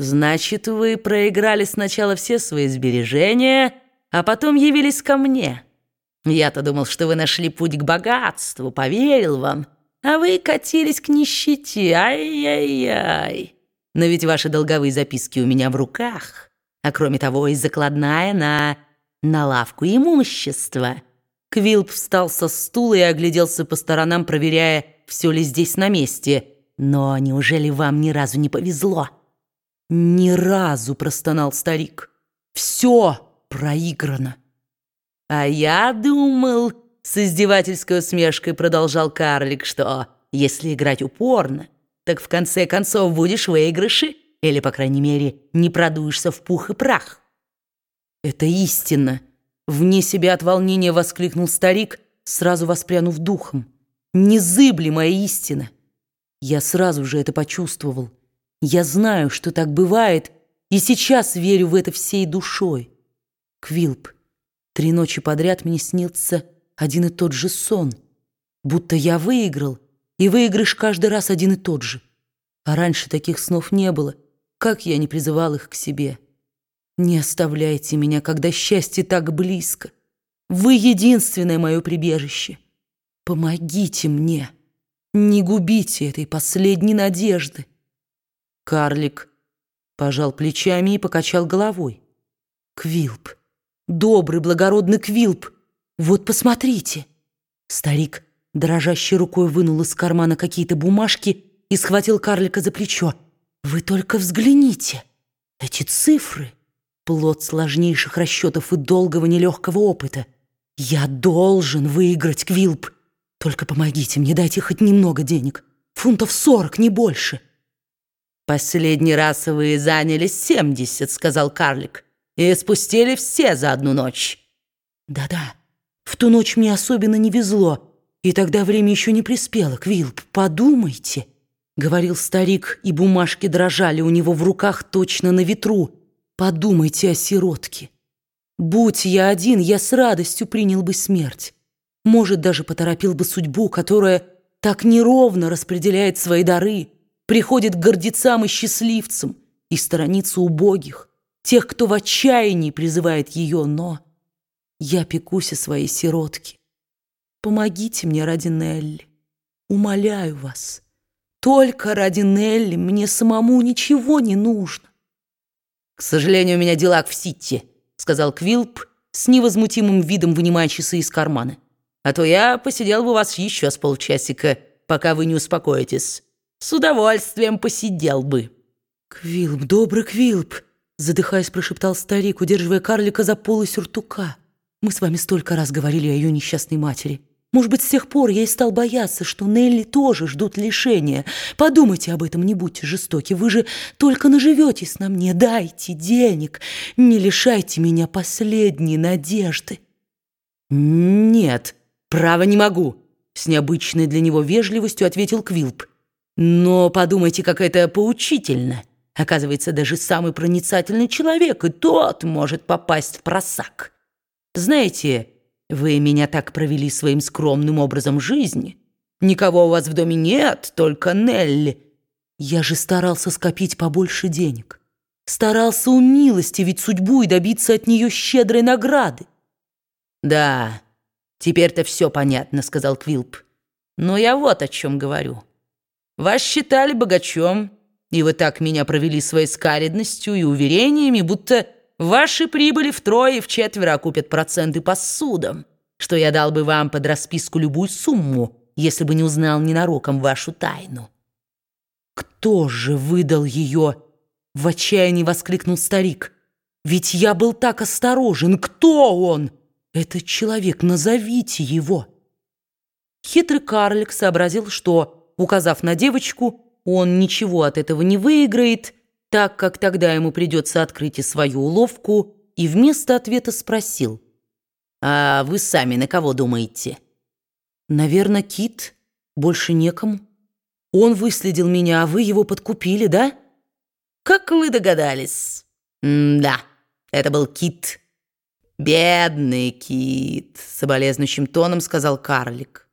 Значит, вы проиграли сначала все свои сбережения, а потом явились ко мне. Я-то думал, что вы нашли путь к богатству, поверил вам, а вы катились к нищете. Ай-яй-яй. Но ведь ваши долговые записки у меня в руках, а кроме того и закладная на... на лавку имущества». Квилп встал со стула и огляделся по сторонам, проверяя, все ли здесь на месте. «Но неужели вам ни разу не повезло?» «Ни разу!» — простонал старик. «Все проиграно!» «А я думал...» — с издевательской усмешкой продолжал карлик, что если играть упорно, так в конце концов будешь выигрыши или, по крайней мере, не продуешься в пух и прах. «Это истина!» — вне себя от волнения воскликнул старик, сразу воспрянув духом. «Незыблемая истина!» Я сразу же это почувствовал. Я знаю, что так бывает, и сейчас верю в это всей душой. Квилп, три ночи подряд мне снился один и тот же сон, будто я выиграл, и выигрыш каждый раз один и тот же. А раньше таких снов не было, как я не призывал их к себе. Не оставляйте меня, когда счастье так близко. Вы единственное мое прибежище. Помогите мне, не губите этой последней надежды. Карлик пожал плечами и покачал головой. Квилп, добрый, благородный Квилп, вот посмотрите. Старик дрожащей рукой вынул из кармана какие-то бумажки и схватил карлика за плечо. Вы только взгляните. Эти цифры — плод сложнейших расчетов и долгого нелегкого опыта. Я должен выиграть, Квилп. Только помогите мне, дайте хоть немного денег. Фунтов сорок, не больше. «Последний раз вы заняли семьдесят», — сказал карлик, «и спустили все за одну ночь». «Да-да, в ту ночь мне особенно не везло, и тогда время еще не приспело, Квилп, подумайте», — говорил старик, и бумажки дрожали у него в руках точно на ветру. «Подумайте о сиротке. Будь я один, я с радостью принял бы смерть. Может, даже поторопил бы судьбу, которая так неровно распределяет свои дары» приходит к гордецам и счастливцам и сторонится убогих, тех, кто в отчаянии призывает ее, но я пекусь о своей сиротке. Помогите мне ради Нелли, умоляю вас. Только ради Нелли мне самому ничего не нужно. «К сожалению, у меня дела в Ситте», — сказал Квилп с невозмутимым видом, вынимая часы из кармана. «А то я посидел бы у вас еще с полчасика, пока вы не успокоитесь». С удовольствием посидел бы». «Квилп, добрый Квилп!» Задыхаясь, прошептал старик, удерживая карлика за полы сюртука. «Мы с вами столько раз говорили о ее несчастной матери. Может быть, с тех пор я и стал бояться, что Нелли тоже ждут лишения. Подумайте об этом, не будьте жестоки. Вы же только наживетесь на мне. Дайте денег. Не лишайте меня последней надежды». «Нет, право не могу», — с необычной для него вежливостью ответил Квилп. Но подумайте, как это поучительно. Оказывается, даже самый проницательный человек и тот может попасть в просак. Знаете, вы меня так провели своим скромным образом жизни. Никого у вас в доме нет, только Нелли. Я же старался скопить побольше денег. Старался умилостивить судьбу и добиться от нее щедрой награды. «Да, теперь-то все понятно», — сказал Квилп. «Но я вот о чем говорю». Вас считали богачом, и вы так меня провели своей скаредностью и уверениями, будто ваши прибыли втрое и вчетверо окупят проценты по судам, что я дал бы вам под расписку любую сумму, если бы не узнал ненароком вашу тайну. «Кто же выдал ее?» — в отчаянии воскликнул старик. «Ведь я был так осторожен. Кто он? Этот человек, назовите его!» Хитрый карлик сообразил, что Указав на девочку, он ничего от этого не выиграет, так как тогда ему придется открыть и свою уловку, и вместо ответа спросил. «А вы сами на кого думаете?» «Наверное, Кит. Больше некому. Он выследил меня, а вы его подкупили, да?» «Как вы догадались?» «Да, это был Кит». «Бедный Кит», — соболезнующим тоном сказал карлик.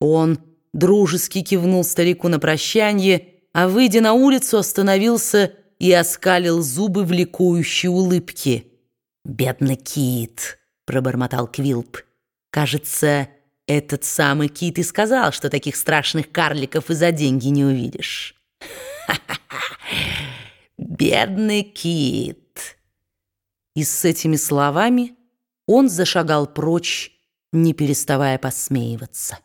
«Он...» дружески кивнул старику на прощание, а, выйдя на улицу, остановился и оскалил зубы в ликующей улыбке. «Бедный кит!» — пробормотал Квилп. «Кажется, этот самый кит и сказал, что таких страшных карликов и за деньги не увидишь». «Ха-ха-ха! Бедный кит!» И с этими словами он зашагал прочь, не переставая посмеиваться.